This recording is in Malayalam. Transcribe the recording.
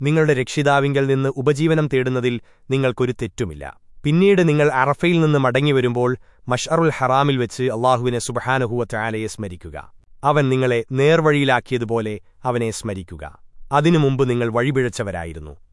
നിങ്ങളുടെ രക്ഷിതാവിങ്കൽ നിന്ന് ഉപജീവനം തേടുന്നതിൽ നിങ്ങൾക്കൊരു തെറ്റുമില്ല. പിന്നീട് നിങ്ങൾ അറഫയിൽ നിന്ന് മടങ്ങിവരുമ്പോൾ മഷ്അറുൽ ഹറാമിൽ വെച്ച് അള്ളാഹുവിനെ സുബഹാനഹുവ ചാലയെ സ്മരിക്കുക. അവൻ നിങ്ങളെ നേർവഴിയിലാക്കിയതുപോലെ അവനെ സ്മരിക്കുക. അതിനു മുമ്പ് നിങ്ങൾ വഴിപിഴച്ചവരായിരുന്നു.